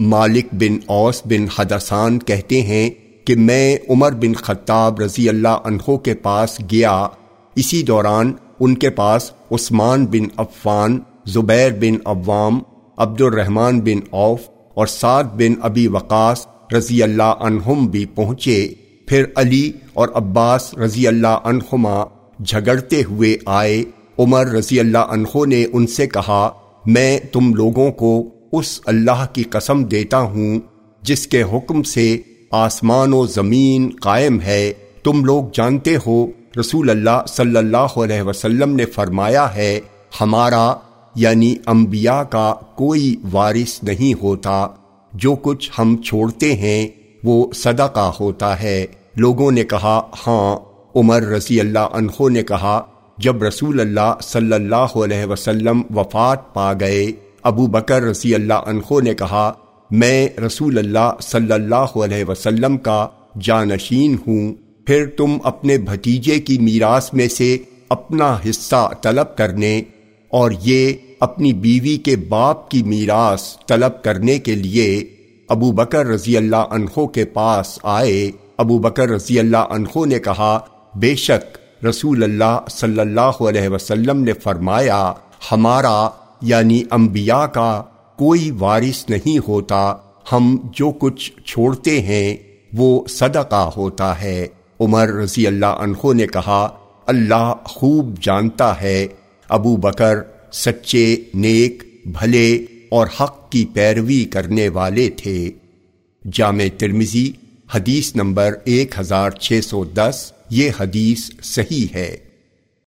مالک بن اوس بن حدثان کہتے ہیں کہ میں عمر بن خطاب رضی اللہ عنہ کے پاس گیا۔ اسی دوران ان کے پاس عثمان بن عفان، زبیر بن عوام عبد الرحمن بن اوف اور سعد بن ابی وقاص رضی اللہ عنہم بھی پہنچے۔ پھر علی اور عباس رضی اللہ عنہما جھگڑتے ہوئے آئے۔ عمر رضی اللہ عنہ نے ان سے کہا، میں تم لوگوں کو اس اللہ کی قسم دیتا ہوں جس کے حکم سے آسمان و زمین قائم ہے۔ تم لوگ جانتے ہو، رسول اللہ صلی اللہ علیہ وسلم نے فرمایا ہے، ہمارا یعنی انبیاء کا کوئی وارث نہیں ہوتا۔ جو کچھ ہم چھوڑتے ہیں، وہ صدقہ ہوتا ہے۔ لوگوں نے کہا ہاں۔ عمر رضی اللہ عنہ نے کہا، جب رسول اللہ صلی اللہ علیہ وسلم وفات پا گئے ابو بکر رضی اللہ عنہ نے کہا، میں رسول اللہ صلی اللہ علیہ وسلم کا جانشین ہوں، پھر تم اپنے بھتیجے کی میراث میں سے اپنا حصہ طلب کرنے اور یہ اپنی بیوی کے باپ کی میراث طلب کرنے کے لیے ابو بکر رضی اللہ عنہ کے پاس آئے۔ ابو بکر رضی اللہ عنہ نے کہا، بے شک رسول اللہ صلی اللہ علیہ وسلم نے فرمایا، ہمارا یعنی انبیاء کا کوئی وارث نہیں ہوتا، ہم جو کچھ چھوڑتے ہیں، وہ صدقہ ہوتا ہے۔ عمر رضی اللہ عنہ نے کہا، اللہ خوب جانتا ہے۔ ابو بکر سچے، نیک، بھلے اور حق کی پیروی کرنے والے تھے۔ جامع ترمزی حدیث نمبر ایک ہزار چھ سو دس، یہ حدیث صحیح ہے۔